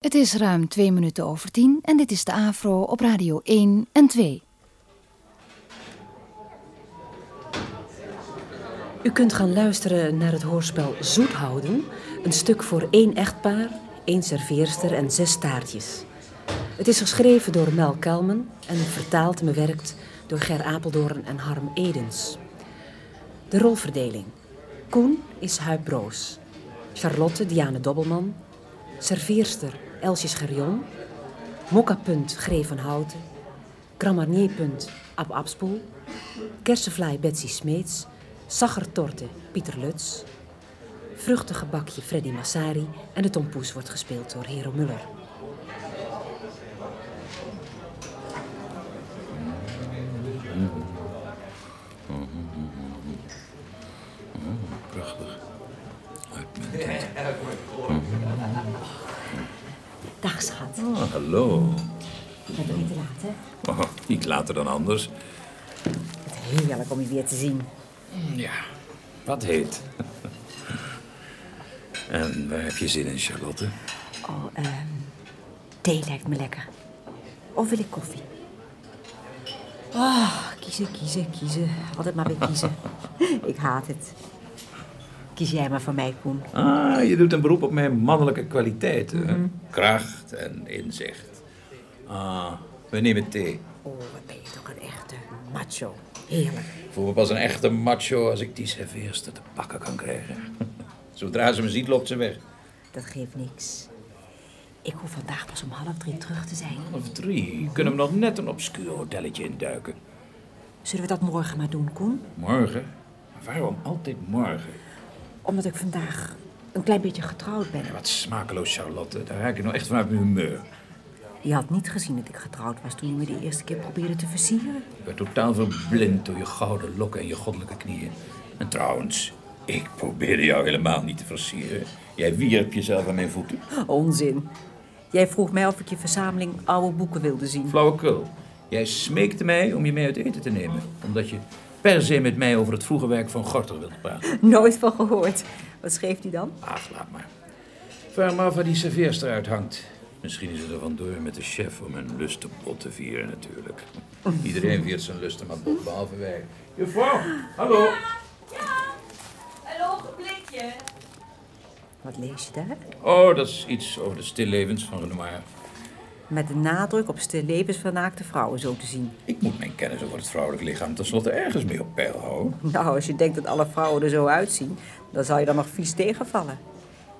Het is ruim twee minuten over tien en dit is de Afro op Radio 1 en 2. U kunt gaan luisteren naar het hoorspel Zoethouden. Een stuk voor één echtpaar, één serveerster en zes taartjes. Het is geschreven door Mel Kelman en vertaald en bewerkt door Ger Apeldoorn en Harm Edens. De rolverdeling. Koen is Huib Broos. Charlotte Diane Dobbelman. Serveerster Elsje Scherion. Mokkapunt Gree van Houten. Krammarnierpunt Ab Abspoel. Kersenvlaai Betsy Smeets. Saggertorte Pieter Luts. Vruchtengebakje Freddy Massari. En de tompoes wordt gespeeld door Hero Muller. Dag, schat. Oh, hallo. Ik ben toch niet te laat, hè? Oh, niet later dan anders. Het heerlijk om je weer te zien. Ja, wat heet. en waar heb je zin in, Charlotte? Oh, ehm thee lijkt me lekker. Of wil ik koffie? Ah, kiezen, kiezen, kiezen. Altijd maar weer kiezen. ik haat het. Kies jij maar voor mij, Koen. Ah, je doet een beroep op mijn mannelijke kwaliteiten. hè? Kracht en inzicht. Ah, we nemen thee. Oh, wat ben je toch een echte macho. Heerlijk. Ik voel me pas een echte macho als ik die serveerster te pakken kan krijgen. Zodra ze me ziet, loopt ze weg. Dat geeft niks. Ik hoef vandaag pas om half drie terug te zijn. Of drie. Kunnen we nog net een obscuur hotelletje induiken. Zullen we dat morgen maar doen, Koen? Morgen? Waarom altijd morgen? Omdat ik vandaag een klein beetje getrouwd ben. Ja, wat smakeloos, Charlotte. Daar raak ik nou echt vanuit mijn humeur. Je had niet gezien dat ik getrouwd was toen je me de eerste keer probeerde te versieren. Ik werd totaal verblind door je gouden lokken en je goddelijke knieën. En trouwens, ik probeerde jou helemaal niet te versieren. Jij wierp jezelf aan mijn voeten. Onzin. Jij vroeg mij of ik je verzameling oude boeken wilde zien. Flauwekul. Jij smeekte mij om je mee uit eten te nemen. Omdat je per se met mij over het vroege werk van Gorter wilde praten. Nooit van gehoord. Wat schreef hij dan? Ach, laat maar. Vraag maar af waar die serveerster uithangt. Misschien is het er vandoor met de chef om een lustenbot te vieren natuurlijk. Iedereen viert zijn lusten maar bot, behalve wij. Juffrouw, hallo. Een ogenblikje. Wat lees je daar? Oh, dat is iets over de stillevens van Renoir. Met de nadruk op stillevens van naakte vrouwen zo te zien. Ik moet mijn kennis over het vrouwelijk lichaam tenslotte ergens mee op peil houden. Nou, als je denkt dat alle vrouwen er zo uitzien, dan zal je dan nog vies tegenvallen.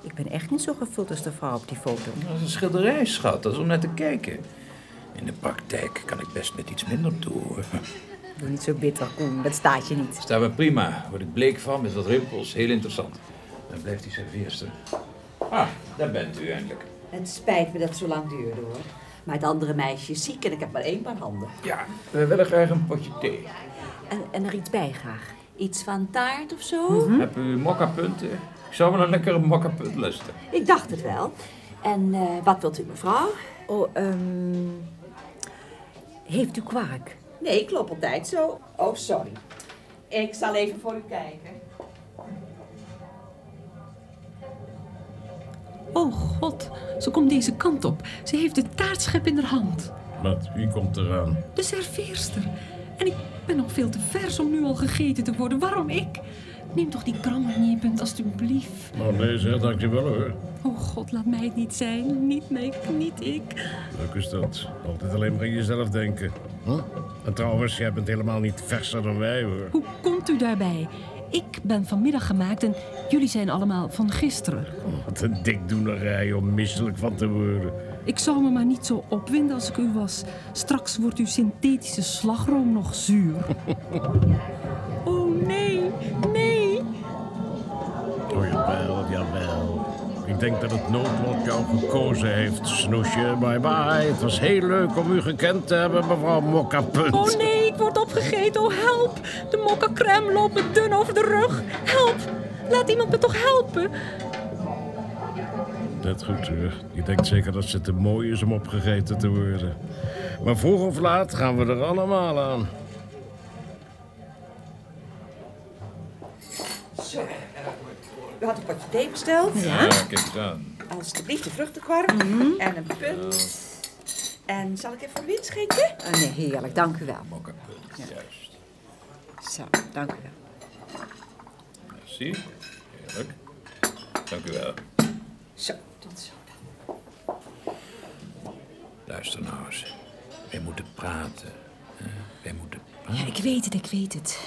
Ik ben echt niet zo gevuld als de vrouw op die foto. Dat is een schilderij, schat. Dat is om naar te kijken. In de praktijk kan ik best met iets minder toe. hoor. Doe niet zo bitter, Koen. Dat staat je niet. Staat me prima. Word ik bleek van met wat rimpels. Heel interessant. Dan blijft die serveerster. Ah, daar bent u eindelijk. Het spijt me dat het zo lang duurde hoor. Maar het andere meisje is ziek en ik heb maar één paar handen. Ja, we willen graag een potje thee. En, en er iets bij graag. Iets van taart of zo? Heb u mokkapunten? Ik zou wel een lekkere mokkapunt lusten. Ik dacht het wel. En eh, wat wilt u mevrouw? Oh, ehm... Heeft u kwark? Nee, ik loop altijd zo. Oh, sorry. Ik zal even voor u kijken. Oh god, ze komt deze kant op. Ze heeft het taartschep in haar hand. Wat, wie komt eraan? De serveerster. En ik ben nog veel te vers om nu al gegeten te worden. Waarom ik? Neem toch die krammerniepunt alstublieft. Nou, nee, zeg, dankjewel hoor. Oh god, laat mij het niet zijn. Niet mij, niet ik. Leuk is dat. Altijd alleen maar aan jezelf denken. Huh? En trouwens, jij bent helemaal niet verser dan wij hoor. Hoe komt u daarbij? Ik ben vanmiddag gemaakt en jullie zijn allemaal van gisteren. Wat een dikdoenerij om misselijk van te worden. Ik zou me maar niet zo opwinden als ik u was. Straks wordt uw synthetische slagroom nog zuur. Oh nee, nee. Oh jawel, jawel. Ik denk dat het noodlot jou gekozen heeft, snoesje. Bye bye. Het was heel leuk om u gekend te hebben, mevrouw Mokkapunt. Oh nee, ik word opgegeten. Oh help. De mokka crème loopt me dun over de rug. Help. Laat iemand me toch helpen. Net goed hoor. Je denkt zeker dat ze te mooi is om opgegeten te worden. Maar vroeg of laat gaan we er allemaal aan. U had een potje thee besteld? Ja, kijk eens aan. alsjeblieft de vruchtenkorf en een punt. En zal ik even wit schenken? Oh, nee, heerlijk, dank u wel. Mokkapunt, juist. Zo, dank u wel. Merci. Heerlijk. Dank u wel. Zo, tot zo. Luister nou eens. Wij moeten praten. Wij moeten Ja, praten. ik weet het, ik weet het.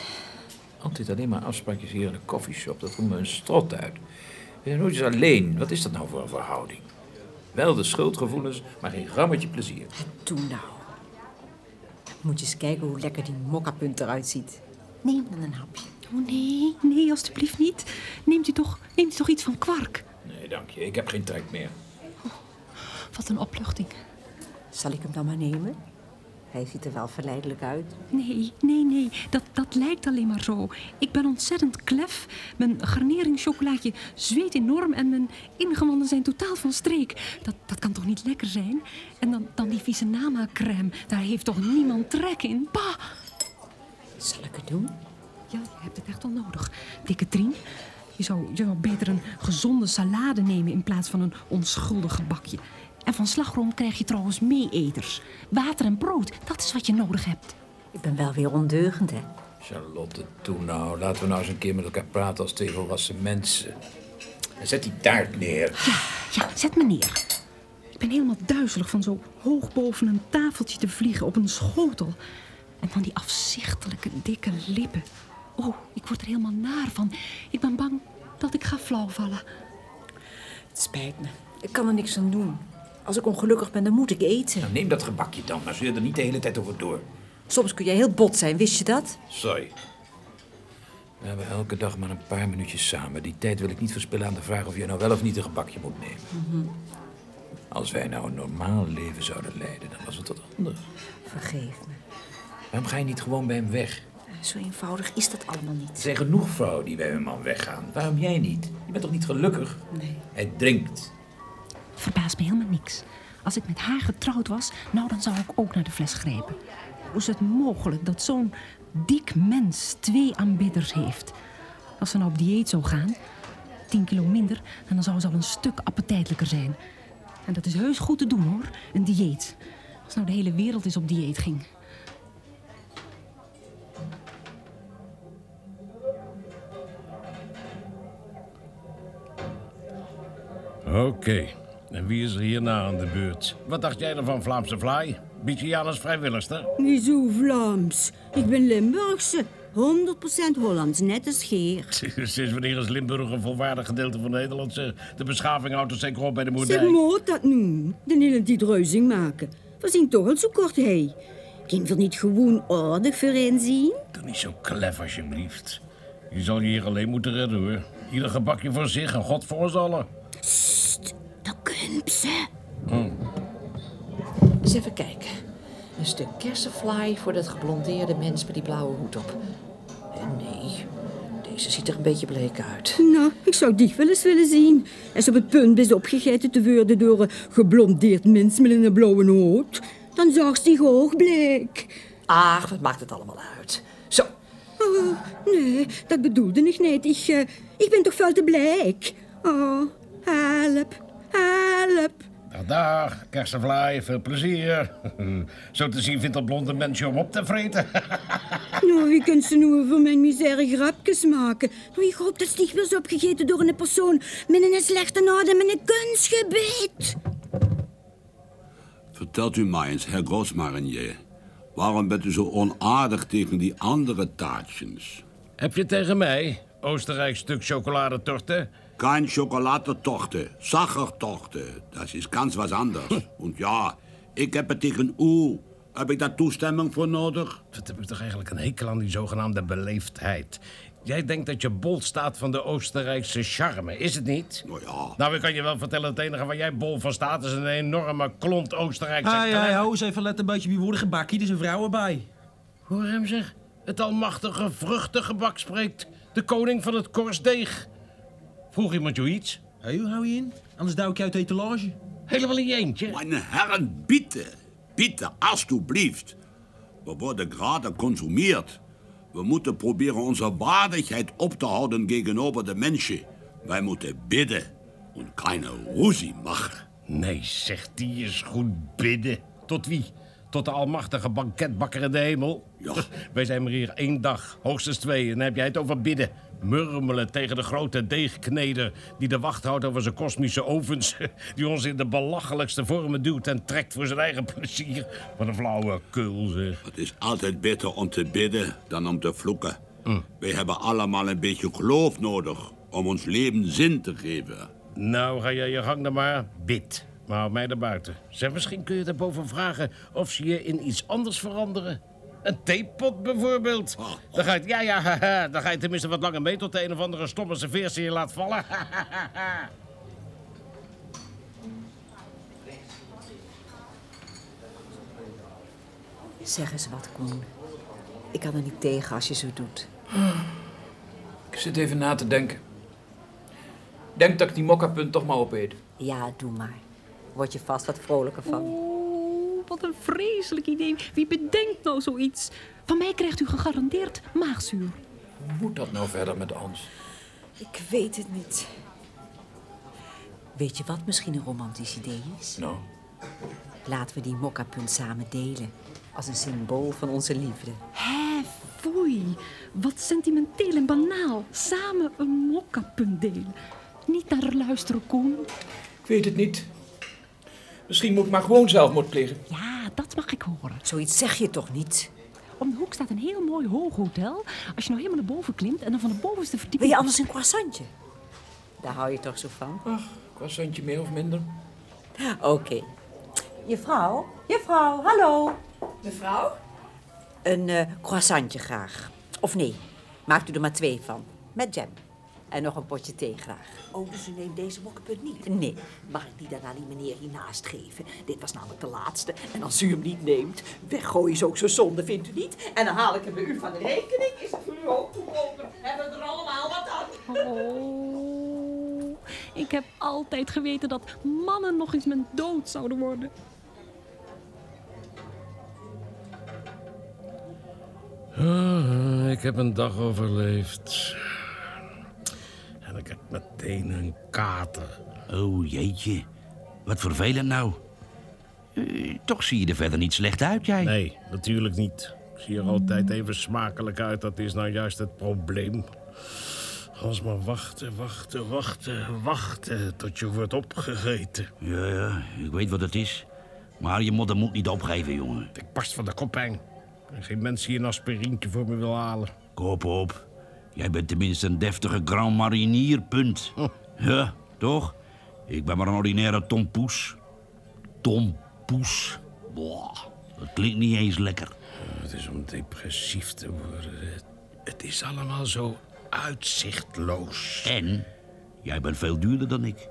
Altijd alleen maar afspraakjes hier in de koffieshop. Dat komt me een strot uit. We zijn nooit eens alleen. Wat is dat nou voor een verhouding? Wel de schuldgevoelens, maar geen grammetje plezier. Doe nou. Moet je eens kijken hoe lekker die mokkapunt eruit ziet. Neem dan een hapje. Oh nee, nee, alstublieft niet. Neemt u toch, neemt u toch iets van kwark? Nee, dank je. Ik heb geen trek meer. Wat een opluchting. Zal ik hem dan maar nemen? Hij ziet er wel verleidelijk uit. Nee, nee, nee, dat, dat lijkt alleen maar zo. Ik ben ontzettend klef. Mijn garneringschocolaatje zweet enorm en mijn ingewanden zijn totaal van streek. Dat, dat kan toch niet lekker zijn? En dan, dan die vieze nama-crème, daar heeft toch niemand trek in? Bah! Zal ik het doen? Ja, je hebt het echt wel nodig. Dikke Trien, je zou, je zou beter een gezonde salade nemen in plaats van een onschuldig gebakje. En van slagroom krijg je trouwens meeeters. Water en brood, dat is wat je nodig hebt. Ik ben wel weer ondeugend, hè? Charlotte, toe nou. Laten we nou eens een keer met elkaar praten als twee volwassen mensen. En zet die taart neer. Ja, zet me neer. Ik ben helemaal duizelig van zo hoog boven een tafeltje te vliegen op een schotel. En dan die afzichtelijke dikke lippen. Oh, ik word er helemaal naar van. Ik ben bang dat ik ga flauwvallen. Het spijt me. Ik kan er niks aan doen. Als ik ongelukkig ben, dan moet ik eten. Nou, neem dat gebakje dan, maar zeur er niet de hele tijd over door. Soms kun jij heel bot zijn, wist je dat? Sorry. We hebben elke dag maar een paar minuutjes samen. Die tijd wil ik niet verspillen aan de vraag of je nou wel of niet een gebakje moet nemen. Als wij nou een normaal leven zouden leiden, dan was het wat anders. Vergeef me. Waarom ga je niet gewoon bij hem weg? Zo eenvoudig is dat allemaal Er niet. zijn genoeg vrouwen die bij hun man weggaan. Waarom jij niet? Je bent toch niet gelukkig? Nee. Hij drinkt. Verbaast me helemaal niks. Als ik met haar getrouwd was, nou dan zou ik ook naar de fles grijpen. Hoe is het mogelijk dat zo'n dik mens twee aanbidders heeft? Als ze nou op dieet zou gaan, 10 kilo minder, dan zou ze al een stuk appetijtelijker zijn. En dat is heus goed te doen hoor, een dieet. Als nou de hele wereld eens op dieet ging. Oké. En wie is er hierna aan de beurt? Wat dacht jij ervan, Vlaamse Vlaai? Bied als vrijwilligster? Niet zo Vlaams. Ik ben Limburgse. 100% Hollands, net als Geer. Sinds wanneer is Limburg een volwaardig gedeelte van Nederland? zeg? De beschaving houdt er zeker op bij de Zeg, moedijk. moet dat nu? De hele tijd ruizing maken. We zien toch al zo kort hij. Kan er niet gewoon aardig voor zien? Doe niet zo klef, alsjeblieft. Je zal je hier alleen moeten redden, hoor. Ieder gebakje voor zich en God voor ons allen. Kunt ze. Eens even kijken. Een stuk kersenfly voor dat geblondeerde mens met die blauwe hoed op. Eh, nee, deze ziet er een beetje bleek uit. Nou, ik zou die wel eens willen zien. Als op het punt is opgegeten te worden door een geblondeerd mens met een blauwe hoed. Dan zag ze die hoog bleek. Ach, wat maakt het allemaal uit? Zo, Oh, nee, dat bedoelde ik niet. Ik, eh, ik ben toch veel te blijk. Oh, help, help. Dag, dag, kersenvlaai, veel plezier. Zo te zien vindt dat blonde mensje om op te vreten. Nou, wie kunt ze nu voor mijn misère grapjes maken? Nou, ik hoop dat ze niet was opgegeten door een persoon met een slechte adem en een kunstgebied. Vertelt u mij eens, Herr Großmarinier, waarom bent u zo onaardig tegen die andere taartjes? Heb je tegen mij, Oostenrijk stuk chocoladetorte? Kein Schokoladentochte, Sachertochte, das ist ganz was anders. Und ja, ik heb het tegen u. Heb ik daar toestemming voor nodig? Wat heb ik toch eigenlijk een hekel aan die zogenaamde beleefdheid? Jij denkt dat je bol staat van de Oostenrijkse charme, is het niet? Nou ja, Nou, ik kan je wel vertellen, het enige waar jij bol van staat is een enorme klont Oostenrijkse Hé, klep. hé, hou eens even let een beetje wie worden gebakkie. Er zijn vrouwen bij. Hoor hem zeg. Het almachtige vruchtengebak spreekt. De koning van het korstdeeg. Vroeg iemand jou iets? Hé, hoe hou je in? Anders duik je uit de etalage. Helemaal in je eentje. meine Herren, bitte, bitte, alsjeblieft. We worden gerade consumiert. We moeten proberen onze waardigheid op te houden tegenover de mensen. Wij moeten bidden. Und keine Ruzie machen. Nee, zegt die is goed bidden. Tot wie? Tot de almachtige banketbakker in de hemel? Ja. Wij zijn maar hier één dag, hoogstens twee. En dan heb jij het over bidden. Murmelen tegen de grote deegkneder... die de wacht houdt over zijn kosmische ovens... die ons in de belachelijkste vormen duwt en trekt voor zijn eigen plezier. Wat een flauwe kul, zeg. Het is altijd beter om te bidden dan om te vloeken. Wij hebben allemaal een beetje geloof nodig om ons leven zin te geven. Nou, ga jij je gang dan maar. Bid. Maar hou mij buiten. Zeg, misschien kun je erboven vragen of ze je in iets anders veranderen. Een theepot bijvoorbeeld. Dan ga je, ja, ja, dan ga je tenminste wat langer mee tot de een of andere stomme serveerster je laat vallen. Zeg eens wat, Koen. Ik kan er niet tegen als je zo doet. Ik zit even na te denken. Denk dat ik die mokkapunt toch maar opeet. Ja, doe maar. Word je vast wat vrolijker van. Wat een vreselijk idee. Wie bedenkt nou zoiets? Van mij krijgt u gegarandeerd maagzuur. Hoe moet dat nou verder met ons? Ik weet het niet. Weet je wat misschien een romantisch idee is? Nou, Laten we die mokkapunt samen delen. Als een symbool van onze liefde. Hé, foei. Wat sentimenteel en banaal. Samen een mokkapunt delen. Niet naar luisteren, Koen. ik weet het niet. Misschien moet ik maar gewoon zelfmoord plegen. Ja, dat mag ik horen. Zoiets zeg je toch niet? Om de hoek staat een heel mooi hoog hotel. Als je nou helemaal naar boven klimt en dan van de bovenste Wil verdieping... je anders een croissantje? Daar hou je toch zo van? Ach, croissantje meer of minder. Oké. Juffrouw? Juffrouw, hallo. Mevrouw? Een eh, croissantje graag. Of nee, maakt u er maar twee van. Met jam. En nog een potje thee graag. Oh, dus u neemt deze mokkenpunt niet? Nee. Mag ik die dan aan die meneer hiernaast geven? Dit was namelijk de laatste. En als u hem niet neemt, weggooien is ook zo zonde, vindt u niet? En dan haal ik hem bij u van de rekening. Is het voor u ook toekomend? Hebben we er allemaal wat aan? Oh, ik heb altijd geweten dat mannen nog eens mijn dood zouden worden. Ah, ik heb een dag overleefd. En ik heb meteen een kater. Oh, jeetje. Wat vervelend nou. Eh, toch zie je er verder niet slecht uit, jij. Nee, natuurlijk niet. Ik zie er altijd even smakelijk uit. Dat is nou juist het probleem. Als maar wachten, wachten, wachten, wachten tot je wordt opgegeten. Ja, ja, ik weet wat het is. Maar je modder moet niet opgeven, jongen. Ik barst van de koppijn. En geen mens hier een aspirintje voor me wil halen. Kop op. Jij bent tenminste een deftige grand marinier, punt. Ja, toch? Ik ben maar een ordinaire tompoes. Tompoes. Boah, dat klinkt niet eens lekker. Het is om depressief te worden. Het- is allemaal zo uitzichtloos. En? Jij bent veel duurder dan ik.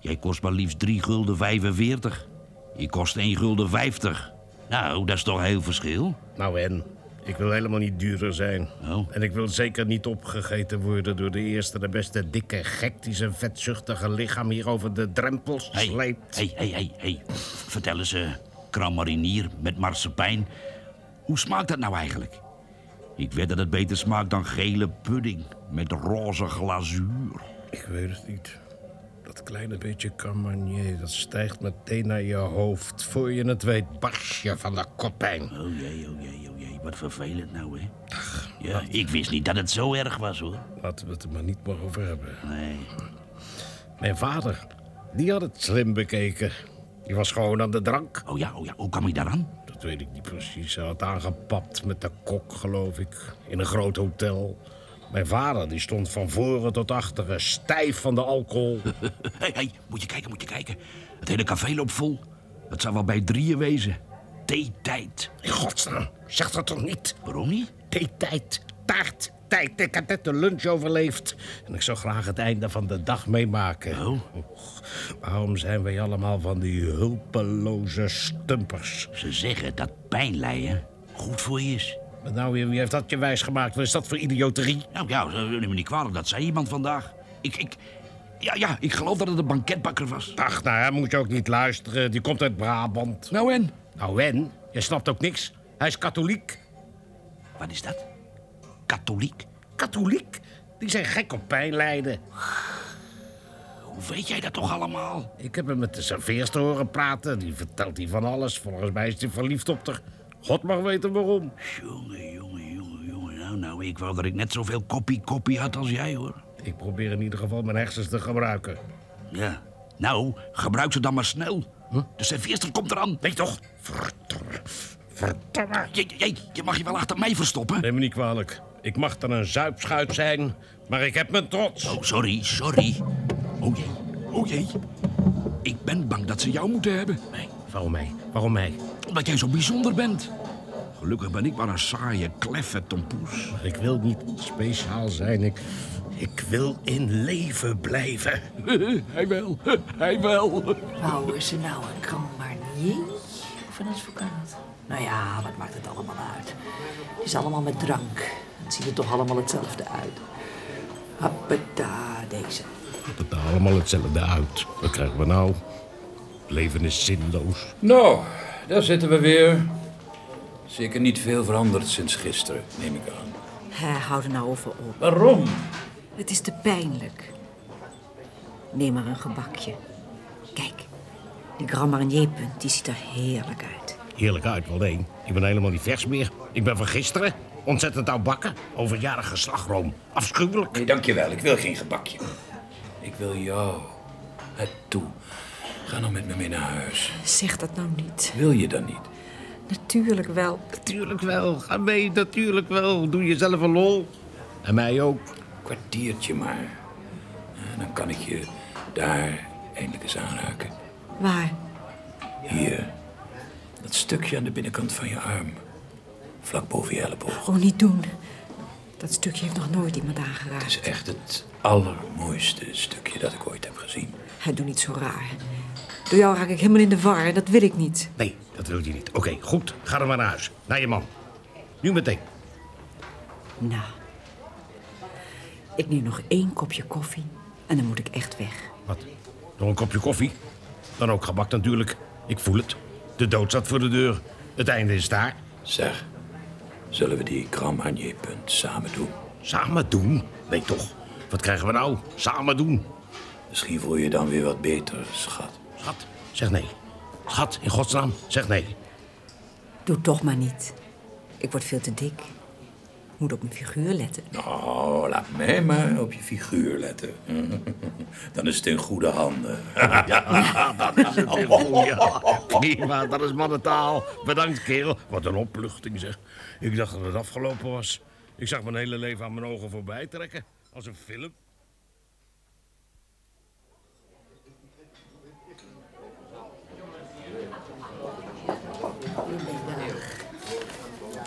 Jij kost maar liefst 3 gulden 45. Je kost 1 gulden 50. Nou, dat is toch heel verschil? Nou en? Ik wil helemaal niet duurder zijn. Oh. En ik wil zeker niet opgegeten worden door de eerste, de beste dikke gek... die zijn vetzuchtige lichaam hier over de drempels Hé, sleept. hé, hé, hé, hé. Vertel eens, eh kram marinier met marsepein. Hoe smaakt dat nou eigenlijk? Ik weet dat het beter smaakt dan gele pudding met roze glazuur. Ik weet het niet. Dat kleine beetje Carmagné, dat stijgt meteen naar je hoofd. Voor je het weet, barst je van de koppijn. Oh jee, oh jee, oh jee. Wat vervelend nou, hè? Ja, ik wist niet dat het zo erg was, hoor. Laten we het er maar niet meer over hebben. Nee. Mijn vader, die had het slim bekeken. Die was gewoon aan de drank. Oh ja, oh ja. Hoe kwam hij daaraan? Dat weet ik niet precies. Hij had aangepapt met de kok, geloof ik. In een groot hotel. Mijn vader die stond van voren tot achteren, stijf van de alcohol. Hé, hé, moet je kijken, moet je kijken. Het hele café loopt vol. Het zou wel bij drieën wezen. Theetijd. In godsnaam, zeg dat toch niet? Waarom niet? Theetijd, taart, tijd. Ik heb net de lunch overleefd. En ik zou graag het einde van de dag meemaken. Oh? Och, waarom zijn wij allemaal van die hulpeloze stumpers? Ze zeggen dat pijnlijden goed voor je is. Maar nou, wie wie heeft dat je wijsgemaakt? Wat is dat voor idioterie? Nou ja, neem me niet kwalijk, dat zei iemand vandaag. Ik, ik, ja, ja, ik geloof dat het een banketbakker was. Ach, nou, hij moet je ook niet luisteren. Die komt uit Brabant. Nou en? Nou en? Je snapt ook niks. Hij is katholiek. Wat is dat? Katholiek? Katholiek? Die zijn gek op pijn lijden. Hoe weet jij dat toch allemaal? Ik heb hem met de serveerster horen praten. Die vertelt hier van alles. Volgens mij is hij verliefd op haar. God mag weten waarom. Jongen, jongen, jongen, jongen. Nou, nou, ik wou dat ik net zoveel koppie-koppie had als jij, hoor. Ik probeer in ieder geval mijn hersens te gebruiken. Ja. Nou, gebruik ze dan maar snel. De serveerster komt eraan. Nee, toch? Verdomme. Je, je, je mag je wel achter mij verstoppen. Neem me niet kwalijk. Ik mag dan een zuipschuit zijn, maar ik heb mijn trots. Oh, sorry, sorry. Oh jee, oh jee. Ik ben bang dat ze jou moeten hebben. Nee, waarom mij? Waarom mij? Omdat jij zo bijzonder bent. Gelukkig ben ik maar een saaie, kleffe tompoes. Ik wil niet speciaal zijn. Ik, ik wil in leven blijven. hij wel, hij wel. Wouden ze nou een Grand Marnier of een advocaat? Nou ja, wat maakt het allemaal uit? Het is allemaal met drank. Het ziet er toch allemaal hetzelfde uit. Hoppata, deze. Het er allemaal hetzelfde uit. Wat krijgen we nou? Leven is zinloos. Nou, daar zitten we weer. Zeker niet veel veranderd sinds gisteren, neem ik aan. Hè, hou er nou over op. Waarom? Het is te pijnlijk. Neem maar een gebakje. Kijk, die Grand Marnier-punt, die ziet er heerlijk uit. Heerlijk uit, wel nee. Ik ben helemaal niet vers meer. Ik ben van gisteren. Ontzettend oud bakken. Overjarige slagroom. Afschuwelijk. Nee, dankjewel. Ik wil geen gebakje. Ik wil jou. Het toe. Ga nou met me mee naar huis. Zeg dat nou niet. Wil je dan niet? Natuurlijk wel. Natuurlijk wel. Ga mee, natuurlijk wel. Doe jezelf een lol. En mij ook. Kwartiertje maar. En dan kan ik je daar eindelijk eens aanraken. Waar? Hier. Dat stukje aan de binnenkant van je arm. Vlak boven je elleboog. Oh, niet doen. Dat stukje heeft nog nooit iemand aangeraakt. Het is echt het allermooiste stukje dat ik ooit heb gezien. Hij doet niet zo raar. Door jou raak ik helemaal in de war en dat wil ik niet. Nee, dat wil je niet. Oké, goed. Ga dan maar naar huis. Naar je man. Nu meteen. Nou, ik neem nog één kopje koffie en dan moet ik echt weg. Wat? Nog een kopje koffie? Dan ook gebak natuurlijk. Ik voel het. De dood staat voor de deur. Het einde is daar. Zeg, zullen we die Grand Marnier-punt samen doen? Samen doen? Nee, toch. Wat krijgen we nou? Samen doen. Misschien voel je je dan weer wat beter, schat. Schat, zeg nee. Schat, in godsnaam, zeg nee. Doe toch maar niet. Ik word veel te dik. Moet op mijn figuur letten. Nou, laat mij maar op je figuur letten. Dan is het in goede handen. Ja, dat is het in goede. Prima, dat is mannentaal. Bedankt, kerel. Wat een opluchting, zeg. Ik dacht dat het afgelopen was. Ik zag mijn hele leven aan mijn ogen voorbij trekken. Als een film.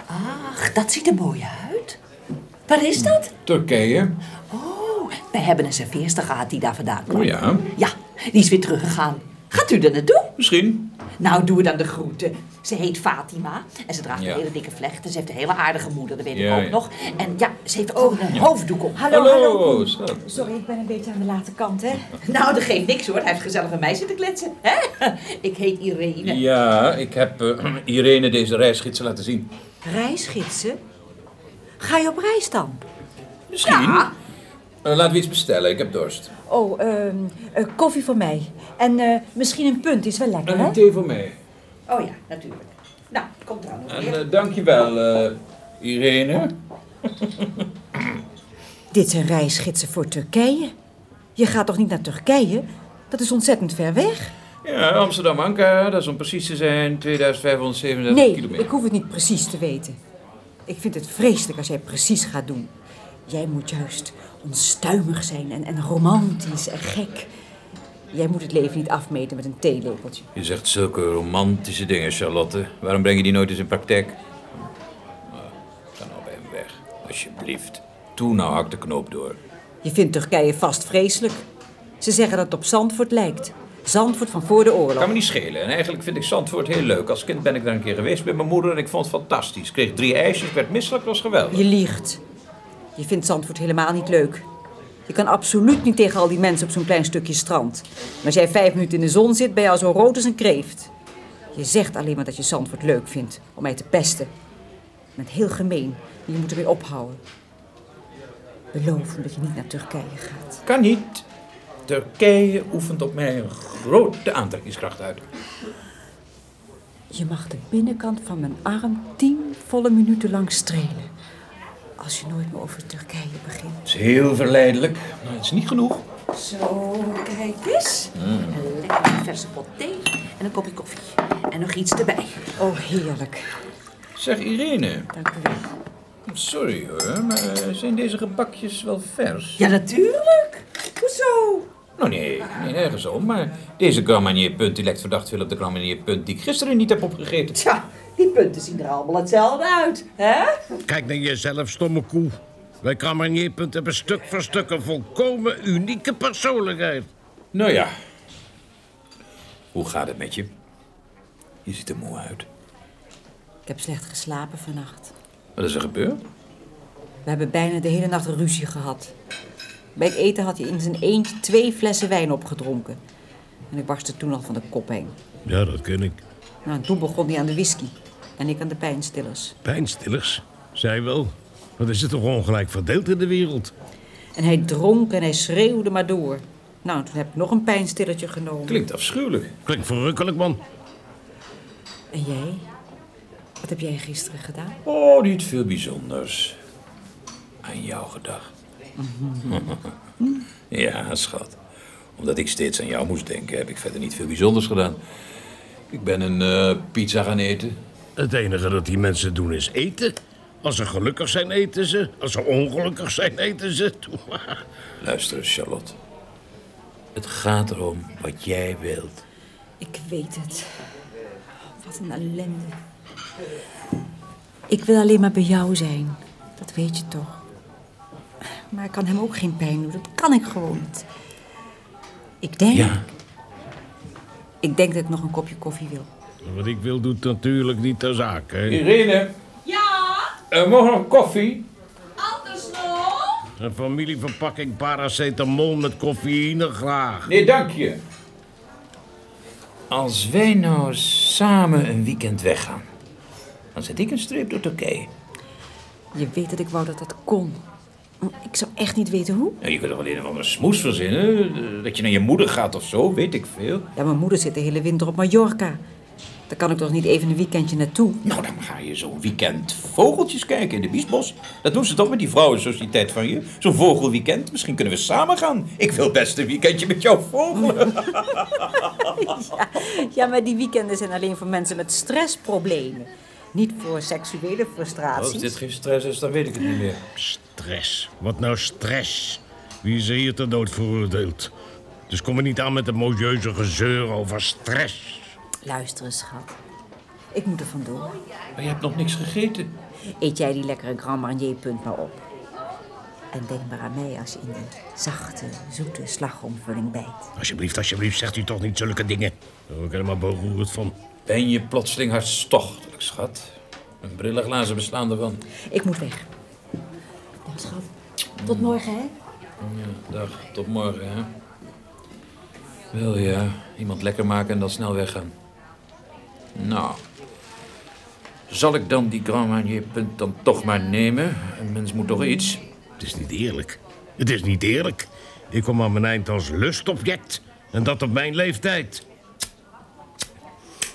Ach, dat ziet er mooi uit. Waar is dat? Turkije. Oh, wij hebben een serveerster gehad die daar vandaan kwam. Oh ja? Ja, die is weer teruggegaan. Gaat u er naartoe? Misschien. Nou, doe dan de groeten. Ze heet Fatima en ze draagt Ja. een hele dikke vlecht. En ze heeft een hele aardige moeder, dat weet Ja, ik ook ja. nog. En ja, ze heeft ook een hoofddoek op. Hallo, Hallo. Sorry, ik ben een beetje aan de late kant, hè? Nou, dat geeft niks hoor. Hij heeft gezellig met mij zitten kletsen. Hè? Ik heet Irene. Ja, ik heb eh, Irene deze reisgidsen laten zien. Reisgidsen? Ga je op reis dan? Misschien. Ja. Eh, laten we iets bestellen, ik heb dorst. Oh, ehm, eh, koffie voor mij. En eh, misschien een punt is wel lekker, En hè? een thee voor mij. Oh ja, natuurlijk. Nou, komt er nog En weer. dankjewel, eh Irene. Dit zijn reisgidsen voor Turkije. Je gaat toch niet naar Turkije? Dat is ontzettend ver weg. Ja, Amsterdam-Ankara, dat is om precies te zijn 2537 Nee, kilometer. ik hoef het niet precies te weten. Ik vind het vreselijk als jij precies gaat doen. Jij moet juist onstuimig zijn en, en romantisch en gek. Jij moet het leven niet afmeten met een theelepeltje. Je zegt zulke romantische dingen, Charlotte. Waarom breng je die nooit eens in praktijk? Nou, ga nou bij hem weg, alsjeblieft. Toen nou hak de knoop door. Je vindt Turkije vast vreselijk. Ze zeggen dat het op Zandvoort lijkt. Zandvoort van voor de oorlog. Kan me niet schelen. En eigenlijk vind ik Zandvoort heel leuk. Als kind ben ik daar een keer geweest met mijn moeder en ik vond het fantastisch. Ik kreeg drie ijsjes, ik werd misselijk, was geweldig. Je liegt. Je vindt Zandvoort helemaal niet leuk. Je kan absoluut niet tegen al die mensen op zo'n klein stukje strand. Als jij vijf minuten in de zon zit, ben je al zo rood als een kreeft. Je zegt alleen maar dat je Zandvoort leuk vindt, om mij te pesten. Je bent heel gemeen en je moet ermee ophouden. Beloof me dat je niet naar Turkije gaat. Kan niet. Turkije oefent op mij een grote aantrekkingskracht uit. Je mag de binnenkant van mijn arm tien volle minuten lang strelen. Als je nooit meer over Turkije begint. Het is heel verleidelijk, maar het is niet genoeg. Zo, kijk eens. Een lekkere verse pot thee en een kopje koffie. En nog iets erbij. Oh, heerlijk. Zeg Irene. Dank u wel. Sorry hoor, maar eh, zijn deze gebakjes wel vers? Ja, natuurlijk. Hoezo? Nou nee, nee nergens om. Maar deze Grand Marnier punt die lijkt verdacht veel op de Grand Marnier punt die ik gisteren niet heb opgegeten. Tja, die punten zien er allemaal hetzelfde uit, hè? Kijk naar jezelf, stomme koe. Wij Kramanier.punt hebben stuk voor stuk een volkomen unieke persoonlijkheid. Nou ja. Hoe gaat het met je? Je ziet er moe uit. Ik heb slecht geslapen vannacht. Wat is er gebeurd? We hebben bijna de hele nacht ruzie gehad. Bij het eten had hij in zijn eentje twee flessen wijn opgedronken. En ik barstte toen al van de kop heen. Ja, dat ken ik. Nou, en toen begon hij aan de whisky. En ik aan de pijnstillers. Pijnstillers? Zij wel. Wat is het toch ongelijk verdeeld in de wereld? En hij dronk en hij schreeuwde maar door. Nou, toen heb ik nog een pijnstilletje genomen. Klinkt afschuwelijk. Klinkt verrukkelijk, man. En jij? Wat heb jij gisteren gedaan? Oh, niet veel bijzonders. Aan jou gedacht. ja, schat. Omdat ik steeds aan jou moest denken, heb ik verder niet veel bijzonders gedaan. Ik ben een eh, pizza gaan eten. Het enige dat die mensen doen is eten. Als ze gelukkig zijn, eten ze. Als ze ongelukkig zijn, eten ze. Luister eens, Charlotte. Het gaat erom wat jij wilt. Ik weet het. Wat een ellende. Ik wil alleen maar bij jou zijn. Dat weet je toch. Maar ik kan hem ook geen pijn doen. Dat kan ik gewoon niet. Ik denk... Ja. Ik denk dat ik nog een kopje koffie wil. Wat ik wil, doet natuurlijk niet ter zake. hè. Irene, Ja, er mag nog koffie. anders nog? Een familieverpakking paracetamol met cafeïne graag. Nee, dank je. Als wij nou samen een weekend weggaan, dan zet ik een streep door Turkije. Je weet dat ik wou dat dat kon. Ik zou echt niet weten hoe. Nou, je kunt er wel een of andere smoes verzinnen. eh, Dat je naar je moeder gaat of zo, weet ik veel. Ja, mijn moeder zit de hele winter op Mallorca. Daar kan ik toch niet even een weekendje naartoe? Nou, dan ga je zo'n weekend vogeltjes kijken in de Biesbos. Dat doen ze toch met die vrouwensociëteit van je? Zo'n vogelweekend. Misschien kunnen we samen gaan. Ik wil best een weekendje met jou vogelen. Ja, ja, maar die weekenden zijn alleen voor mensen met stressproblemen. Niet voor seksuele frustraties. Als dit geen stress is, dan weet ik het niet meer. Stress. Wat nou stress? Wie is er hier ter dood veroordeeld? Dus kom er niet aan met de modieuze gezeur over stress. Luister eens, schat. Ik moet er vandoor. Maar je hebt nog niks gegeten. Eet jij die lekkere Grand Marnier punt maar op. En denk maar aan mij als je in die zachte, zoete slagroomvulling bijt. Alsjeblieft, alsjeblieft, zegt u toch niet zulke dingen. Daar word ik helemaal beroerd van. Ben je plotseling hartstochtelijk, schat? Mijn brillenglazen beslaan ervan. Ik moet weg. Dag, schat. Tot morgen, hè? Ja, dag, tot morgen, hè? Wel ja, iemand lekker maken en dan snel weggaan. Nou, zal ik dan die Grand Marnier punt dan toch maar nemen? Een mens moet toch iets? Het is niet eerlijk. Het is niet eerlijk. Ik kom aan mijn eind als lustobject. En dat op mijn leeftijd.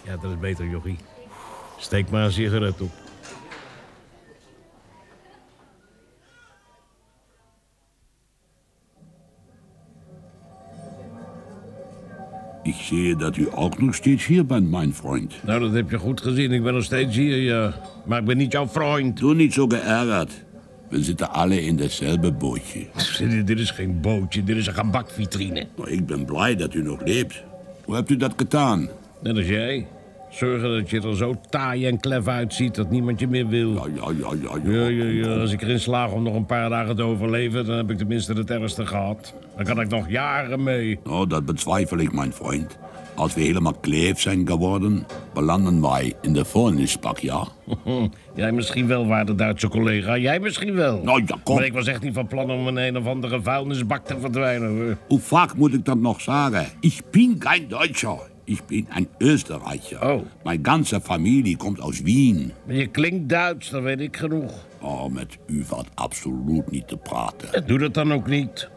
Ja, dat is beter, jochie. Steek maar een sigaret op. Ich sehe, dass du auch noch steeds hier bent, mein Freund. Nou, dat heb je goed gezien. Ik ben nog steeds hier, ja. Maar ik ben niet jouw vriend. Doe niet zo geärgert. We zitten alle in hetzelfde bootje. Dit, dit is geen bootje, dit is een gebakvitrine. Maar ik ben blij dat u nog leeft. Hoe hebt u dat gedaan? Net als jij. Zorgen dat je er zo taai en klef uitziet dat niemand je meer wil. Ja, ja, ja, ja. Ja, ja, ja. Als ik erin slaag om nog een paar dagen te overleven, dan heb ik tenminste het ergste gehad. Dan kan ik nog jaren mee. Nou, dat betwijfel ik, mijn vriend. Als we helemaal kleef zijn geworden, belanden wij in de vuilnisbak, ja? Jij misschien wel, waarde Duitse collega. Jij misschien wel. Nou ja, kom. Maar ik was echt niet van plan om in een of andere vuilnisbak te verdwijnen. hoor. Hoe vaak moet ik dat nog zeggen? Ik ben geen Duitser. Ik ben een Österreicher. Oh. Mijn ganze familie komt uit Wien. Maar je klinkt Duits, dat weet ik genoeg. Oh, met u valt absoluut niet te praten. Doe dat dan ook niet.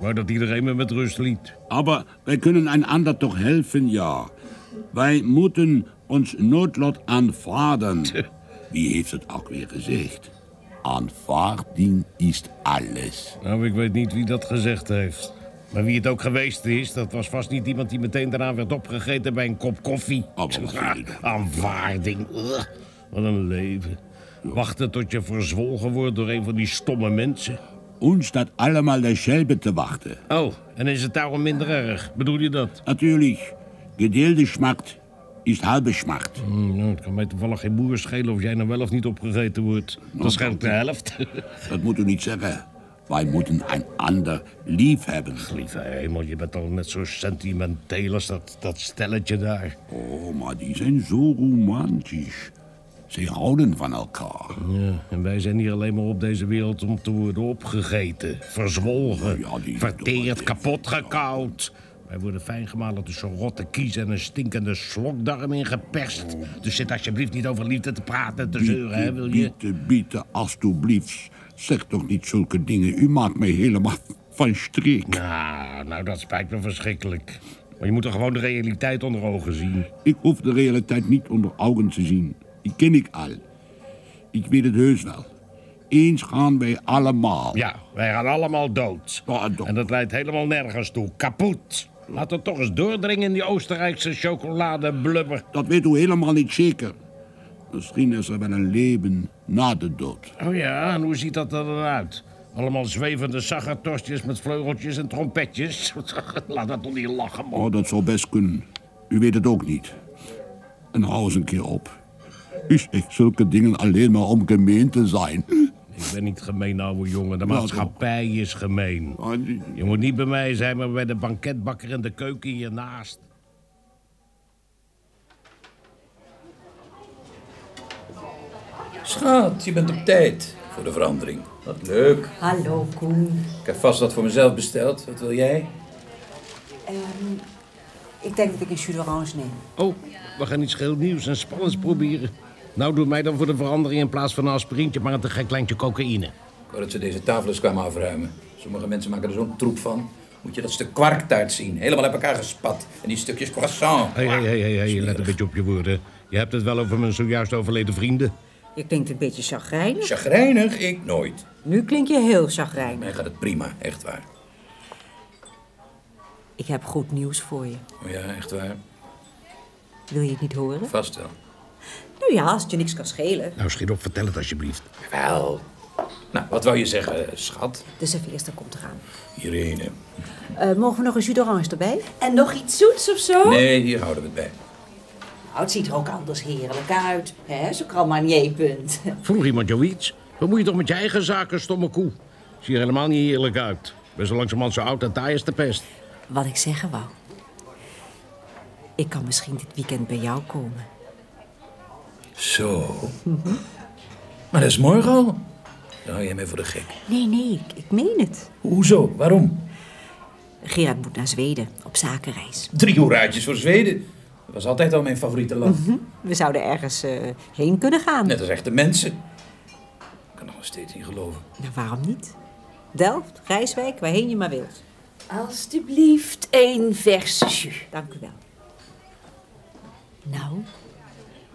wou dat iedereen me met rust liet. Aber wij kunnen einander toch helfen, ja. Wij moeten ons noodlot aanvaarden. Wie heeft het ook weer gezegd? Aanvaarding is alles. Nou, ik weet niet wie dat gezegd heeft. Maar wie het ook geweest is, dat was vast niet iemand die meteen daarna werd opgegeten bij een kop koffie. Aanvaarding. Wat een leven. Wachten tot je verzwolgen wordt door een van die stomme mensen. Ons staat allemaal dezelfde te wachten. Oh, en is het daarom minder erg? Bedoel je dat? Natuurlijk, gedeelde smacht is halve smacht. Hmm, nou, het kan mij toevallig geen boer schelen of jij nou wel of niet opgegeten wordt. Dat scheelt de helft. Dat moet u niet zeggen. Wij moeten einander lief hebben. Lieve hemel, je bent al net zo sentimenteel als dat, dat stelletje daar. Oh, maar die zijn zo romantisch. Ze houden van elkaar. Ja, en wij zijn hier alleen maar op deze wereld om te worden opgegeten, verzwolgen, verteerd, kapot gekauwd. Wij worden fijn gemalen tussen rotte kies en een stinkende slokdarm ingeperst. Dus zit alsjeblieft niet over liefde te praten en te zeuren, hè, wil je? Bieten, bieten, alstublieft. Zeg toch niet zulke dingen. U maakt mij helemaal van streek. Nou, nou, dat spijt me verschrikkelijk. Maar je moet er gewoon de realiteit onder ogen zien. Ik hoef de realiteit niet onder ogen te zien. Die ken ik al. Ik weet het heus wel. Eens gaan wij allemaal. Ja, wij gaan allemaal dood. En dat leidt helemaal nergens toe. Kapot. Laat het toch eens doordringen in die Oostenrijkse chocoladeblubber. Dat weet u helemaal niet zeker. Misschien is er wel een leven na de dood. Oh ja, en hoe ziet dat er dan uit? Allemaal zwevende saggertostjes met vleugeltjes en trompetjes. Laat dat toch niet lachen, man. Oh, dat zou best kunnen. U weet het ook niet. En hou eens een keer op. U zegt zulke dingen alleen maar om gemeen te zijn. Ik ben niet gemeen, ouwe jongen. De Nou, maatschappij is gemeen. Je moet niet bij mij zijn, maar bij de banketbakker in de keuken hiernaast. Schat, je bent op tijd voor de verandering. Wat leuk. Hallo, Koen. Ik heb vast wat voor mezelf besteld. Wat wil jij? Ehm, ik denk dat ik een jus d'orange neem. Oh, we gaan iets heel nieuws en spannends proberen. Nou, doe mij dan voor de verandering in plaats van een aspirintje maar een te gek kleintje cocaïne. Ik wou dat ze deze tafel eens kwamen afruimen. Sommige mensen maken er zo'n troep van. Moet je dat stuk kwarktaart zien. Helemaal uit elkaar gespat. En die stukjes croissant. Hé, hé, hé, hé, let een beetje op je woorden. Je hebt het wel over mijn zojuist overleden vrienden. Je klinkt een beetje chagrijnig. Chagrijnig? Ik nooit. Nu klink je heel chagrijnig. Mij gaat het prima, echt waar. Ik heb goed nieuws voor je. Oh ja, echt waar. Wil je het niet horen? Vast wel. Nou ja, als het je niks kan schelen. Nou, schiet op, vertel het alsjeblieft. Wel. Nou, wat wou je zeggen, schat? De serveerster komt eraan. Irene. Eh, mogen we nog een jus d'orange erbij? En nog iets zoets of zo? Nee, hier houden we het bij. Nou, het ziet er ook anders heerlijk uit. hè? Zo'n kalmarnierpunt. Vroeg iemand jou iets? Wat moet je toch met je eigen zaken, stomme koe? Zie er helemaal niet eerlijk uit. Ben zo langzamerhand zo oud en taai is de pest. Wat ik zeggen wou. Ik kan misschien dit weekend bij jou komen. Zo. Maar dat is morgen al. Dan hou jij mij voor de gek. Nee, nee, ik, ik meen het. Hoezo? Waarom? Gerard moet naar Zweden op zakenreis. Drie hoeraatjes voor Zweden. Dat was altijd al mijn favoriete land. Mhm. We zouden ergens eh, heen kunnen gaan. Net als echte mensen. Ik kan er nog steeds niet geloven. Nou, waarom niet? Delft, Rijswijk, waarheen je maar wilt. Alsjeblieft, één verse jus. Dank u wel. Nou,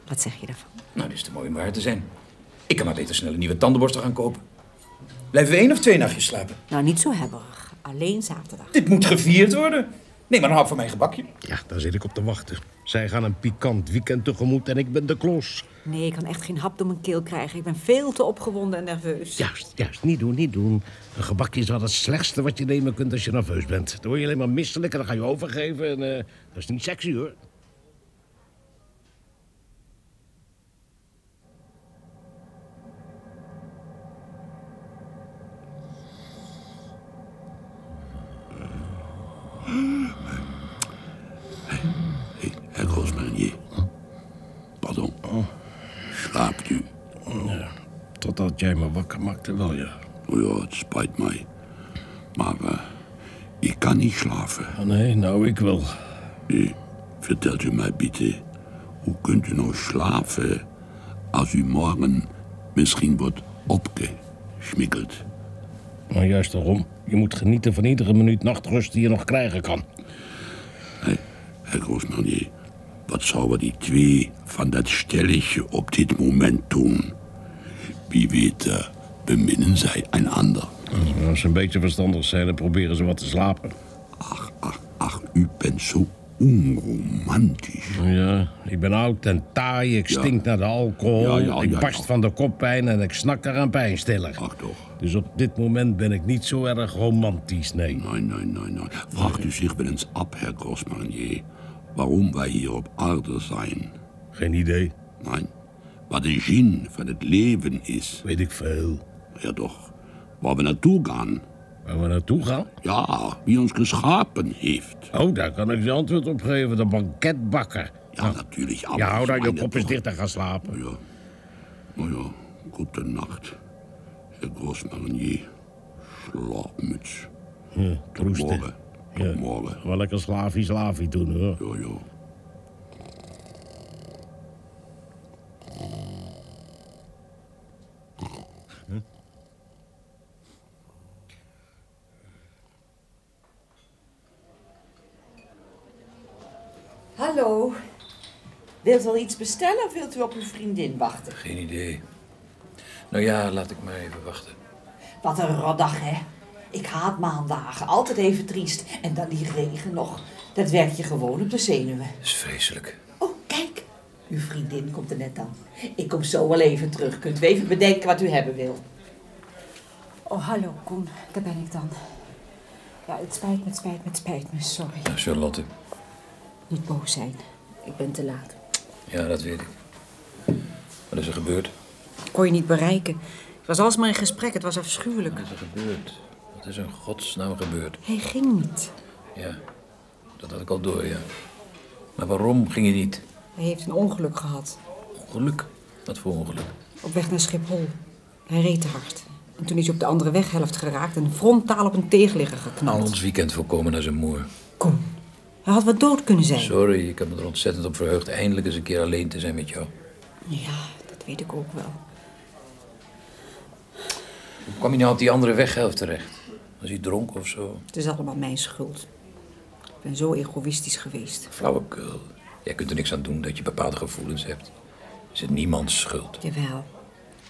wat zeg je daarvan? Nou, dit is te mooi om waar te zijn. Ik kan maar beter snel een nieuwe tandenborstel gaan kopen. Blijven we één of twee nachtjes slapen? Nou, niet zo hebberig. Alleen zaterdag. Dit moet gevierd worden. Neem maar een hap van mijn gebakje. Ja, daar zit ik op te wachten. Zij gaan een pikant weekend tegemoet en ik ben de klos. Nee, ik kan echt geen hap door mijn keel krijgen. Ik ben veel te opgewonden en nerveus. Juist, juist. Niet doen, niet doen. Een gebakje is wel het slechtste wat je nemen kunt als je nerveus bent. Dan word je alleen maar misselijk en dan ga je overgeven. En, eh, dat is niet sexy, hoor. Herr Großmarinier. Pardon. Slaapt u? Ja, totdat jij me wakker maakte wel, ja. Oh ja, het spijt mij. Maar eh, ik kan niet slapen. Oh, nee, nou, ik wel. Nee, vertelt u mij bitte, hoe kunt u nou slapen als u morgen misschien wordt opgesmikkeld? Maar juist daarom. Je moet genieten van iedere minuut nachtrust die je nog krijgen kan. Herr Großmarnier, wat zouden die twee van dat stelletje op dit moment doen? Wie weet, eh, beminnen zij einander. Als ze een beetje verstandig zijn, dan proberen ze wat te slapen. Ach, u bent zo onromantisch. Ja, ik ben oud en taai, ik Ja. stink naar de alcohol. Ja, ja, ik barst van de koppijn en ik snak naar een pijnstiller. Ach toch. Dus op dit moment ben ik niet zo erg romantisch, nee. Nee, nee, nee, nee. Vraagt u zich wel eens af, Herr Großmarnier, waarom wij hier op aarde zijn? Geen idee. Nee. Wat de zin van het leven is. Weet ik veel. Ja, toch. Waar we naartoe gaan. Waar we naartoe gaan? Ja, wie ons geschapen heeft. Oh, daar kan ik je antwoord op geven. De banketbakker. Ja, natuurlijk. Ja, Ja, hou dan je kop eens dicht en ga slapen. Ja. Nou ja, goede nacht. Herr Großmarnier. Slaapmuts. Tot troesten. Ja. Wel lekker slavie slavie doen, hoor. Ja, ja. Hallo. Wilt u al iets bestellen of wilt u op uw vriendin wachten? Geen idee. Nou ja, laat ik maar even wachten. Wat een roddag, hè? Ik haat maandagen. Altijd even triest. En dan die regen nog. Dat werkt je gewoon op de zenuwen. Dat is vreselijk. Oh, kijk. Uw vriendin komt er net aan. Ik kom zo wel even terug. Kunt u even bedenken wat u hebben wil. Oh, hallo, Koen. Daar ben ik dan. Ja, het spijt me, het spijt me, het spijt me. Sorry. Nou, Charlotte. Niet boos zijn. Ik ben te laat. Ja, dat weet ik. Wat is er gebeurd? Ik kon je niet bereiken. Het was alsmaar een gesprek. Het was afschuwelijk. Wat is er gebeurd? Wat is in godsnaam gebeurd? Hij ging niet. Ja, dat had ik al door, ja. Maar waarom ging je niet? Hij heeft een ongeluk gehad. Ongeluk? Wat voor ongeluk? Op weg naar Schiphol. Hij reed te hard. En toen is hij op de andere weghelft geraakt en frontaal op een tegenligger Al geknald. ons weekend voorkomen naar zijn moer. Hij had wat dood kunnen zijn. Sorry, ik heb me er ontzettend op verheugd eindelijk eens een keer alleen te zijn met jou. Ja, dat weet ik ook wel. Hoe kwam je nou op die andere weghelft terecht? Was hij dronken of zo? Het is allemaal mijn schuld. Ik ben zo egoïstisch geweest. Flauwekul. Jij kunt er niks aan doen dat je bepaalde gevoelens hebt. Is het niemands schuld? Jawel.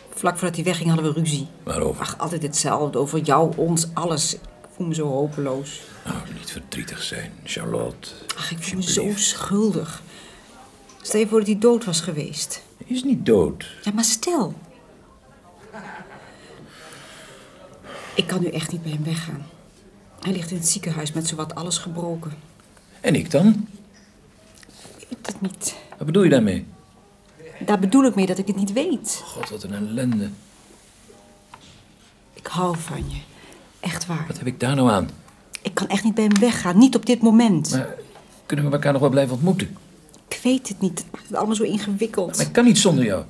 Vlak voordat hij wegging hadden we ruzie. Waarover? Ach, altijd hetzelfde. Over jou, ons, alles. Ik voel me zo hopeloos. Nou, niet verdrietig zijn, Charlotte. Ach, ik voel me zo schuldig. Stel je voor dat hij dood was geweest. Hij is niet dood. Ja, maar stel. Ik kan nu echt niet bij hem weggaan. Hij ligt in het ziekenhuis met zowat alles gebroken. En ik dan? Ik weet het niet. Wat bedoel je daarmee? Daar bedoel ik mee dat ik het niet weet. God, wat een ellende. Ik hou van je. Echt waar. Wat heb ik daar nou aan? Ik kan echt niet bij hem weggaan. Niet op dit moment. Maar kunnen we elkaar nog wel blijven ontmoeten? Ik weet het niet. Het is allemaal zo ingewikkeld. Maar ik kan niet zonder jou.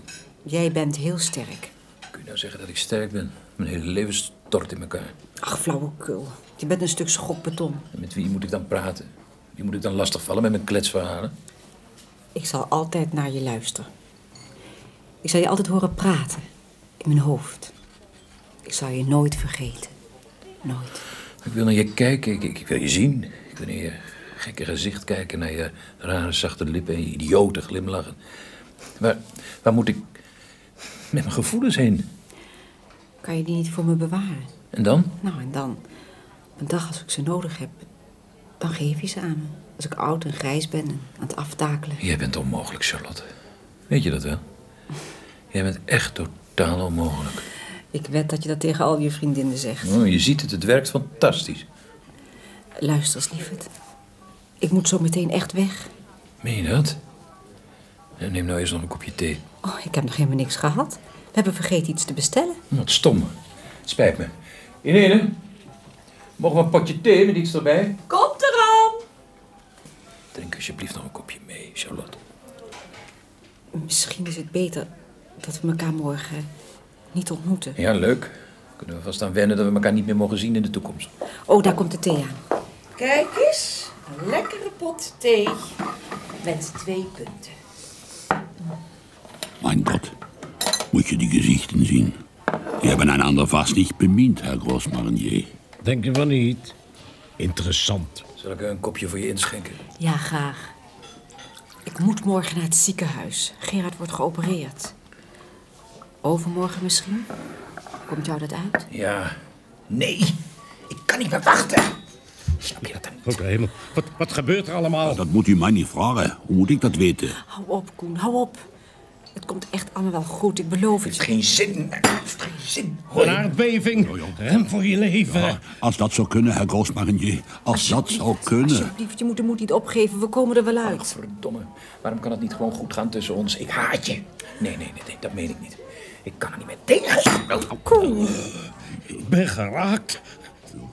Jij bent heel sterk. Kun je nou zeggen dat ik sterk ben? Mijn hele leven stort in elkaar. Ach, flauwekul. Je bent een stuk schokbeton. En met wie moet ik dan praten? Wie moet ik dan lastigvallen met mijn kletsverhalen? Ik zal altijd naar je luisteren. Ik zal je altijd horen praten. In mijn hoofd. Ik zal je nooit vergeten. Nooit. Ik wil naar je kijken, ik, ik, ik wil je zien. Ik wil naar je gekke gezicht kijken, naar je rare zachte lippen en je idiote glimlachen. Waar, waar moet ik met mijn gevoelens heen? Kan je die niet voor me bewaren? En dan? Nou, en dan? Op een dag als ik ze nodig heb, dan geef je ze aan me. Als ik oud en grijs ben en aan het aftakelen. Jij bent onmogelijk, Charlotte. Weet je dat wel? Jij bent echt totaal onmogelijk. Ik wed dat je dat tegen al je vriendinnen zegt. Oh, je ziet het, het werkt fantastisch. Luister eens, lieverd. Ik moet zo meteen echt weg. Meen je dat? Neem nou eens nog een kopje thee. Oh, ik heb nog helemaal niks gehad. We hebben vergeten iets te bestellen. Wat stom. Het spijt me. Irene, mogen we een potje thee met iets erbij? Komt eraan! Drink alsjeblieft nog een kopje mee, Charlotte. Misschien is het beter dat we elkaar morgen niet ontmoeten. Ja, leuk. Kunnen we vast aan wennen dat we elkaar niet meer mogen zien in de toekomst. Oh, daar komt de thee aan. Kijk eens. Een lekkere pot thee. Met twee punten. Mein Gott, moet je die gezichten zien. Die hebben einander vast niet bemind, Herr Großmarnier. Denk je van niet? Interessant. Zal ik een kopje voor je inschenken? Ja, graag. Ik moet morgen naar het ziekenhuis. Gerard wordt geopereerd. Overmorgen misschien? Komt jou dat uit? Ja. Nee, ik kan niet meer wachten. Snap je dat dan niet? Oh, hemel. Wat, wat gebeurt er allemaal? Dat moet u mij niet vragen. Hoe moet ik dat weten? Hou op, Koen, hou op. Het komt echt allemaal wel goed, ik beloof het. Het heeft geen zin. Het heeft geen zin. Een aardbeving. Rem voor je leven. Ja, als dat zou kunnen, herr Grossmarinier. Als dat zou kunnen. Alsjeblieft, je moet de moed niet opgeven. We komen er wel uit. Verdomme, waarom kan het niet gewoon goed gaan tussen ons? Ik haat je. Nee, nee, nee, nee dat meen ik niet. Ik kan er niet meer tegen. Koen. Ik ben geraakt.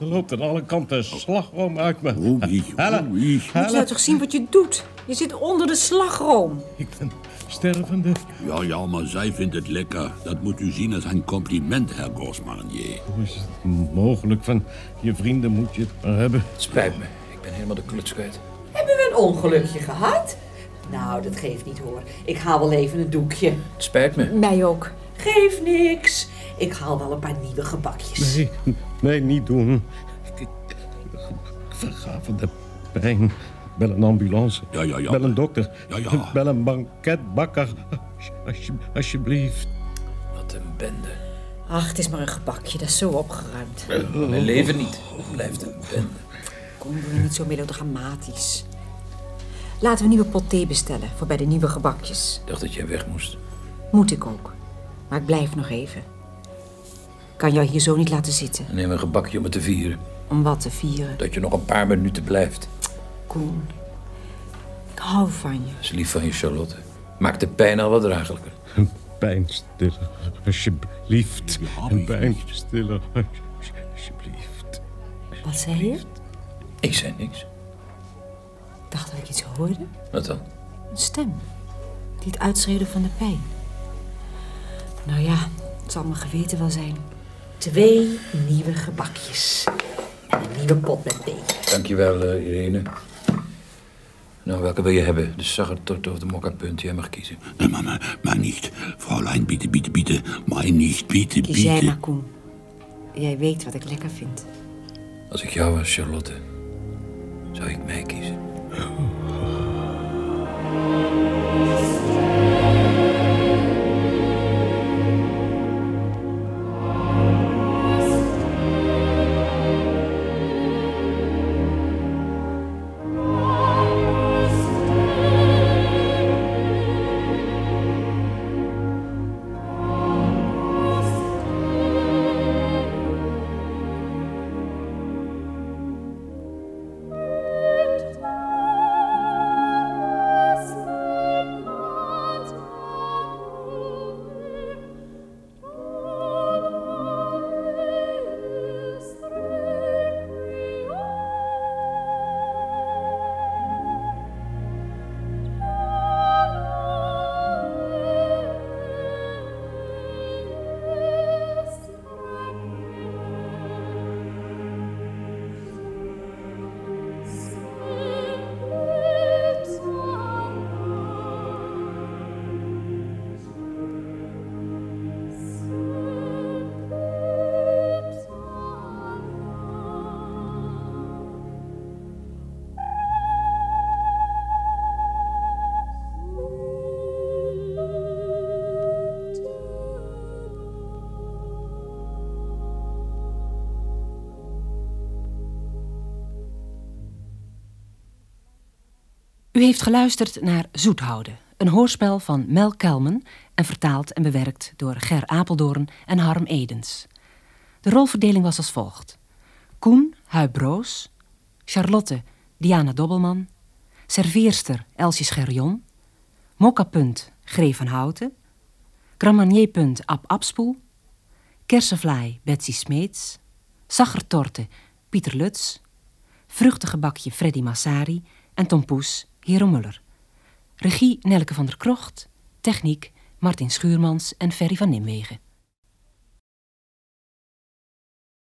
Er loopt aan alle kanten slagroom uit me. Oei. Moet je Helle. nou toch zien wat je doet? Je zit onder de slagroom. Ik ben stervende. Ja, ja, maar zij vindt het lekker. Dat moet u zien als een compliment, herr Grossmarinier. Hoe is het mogelijk? Van je vrienden moet je het maar hebben. Het spijt me. Ik ben helemaal de kluts kwijt. Hebben we een ongelukje gehad? Nou, dat geeft niet hoor. Ik haal wel even een doekje. Het spijt me. Mij ook. Geef niks. Ik haal wel een paar nieuwe gebakjes. Nee, nee, niet doen. Ik, ik, ik verga van de pijn. Bel een ambulance. Ja, ja, ja. Bel een dokter. Ja, ja. Bel een banketbakker. Alsje- alsjeblieft. Wat een bende. Ach, het is maar een gebakje, dat is zo opgeruimd. Mijn leven niet. Het blijft een bende. Kom, doe niet zo melodramatisch. Laten we een nieuwe pot thee bestellen voor bij de nieuwe gebakjes. Ik dacht dat jij weg moest. Moet ik ook. Maar ik blijf nog even. Kan jou hier zo niet laten zitten. Neem een gebakje om het te vieren. Om wat te vieren. Dat je nog een paar minuten blijft. Koen. Ik hou van je. Dat is lief van je, Charlotte. Maakt de pijn al wat draaglijker. Een pijnstiller. Alsjeblieft. Een pijnstiller. Alsjeblieft. Wat zei je? Ik zei niks. Ik dacht dat ik iets hoorde. Wat dan? Een stem. Die het uitschreeuwde van de pijn. Nou ja, het zal mijn geweten wel zijn. Twee nieuwe gebakjes. En een nieuwe pot met thee. Dankjewel, eh, Irene. Nou, welke wil je hebben? De saggertort of de mokkapunt? Jij mag kiezen. Nee, maar, maar, maar niet. Fräulein, bitte, bitte, bitte. Maar niet, bitte, Kies jij bitte. maar, Koen. Jij weet wat ik lekker vind. Als ik jou was, Charlotte, zou ik mij kiezen. U heeft geluisterd naar Zoethouden, een hoorspel van Mel Kelman en vertaald en bewerkt door Ger Apeldoorn en Harm Edens. De rolverdeling was als volgt: Koen Huib Broos, Charlotte Diana Dobbelman, serveerster Elsje Scherjon, Mokkapunt Gree van Houten, Grammanierpunt Ab Abspoel, Kersenvlaai Betsy Smeets, Saggertorte Pieter Lutz, Vruchtengebakje Freddy Massari en Tompoes Hero Muller. Regie Nelke van der Krocht, techniek Martin Schuurmans en Ferry van Nimwegen.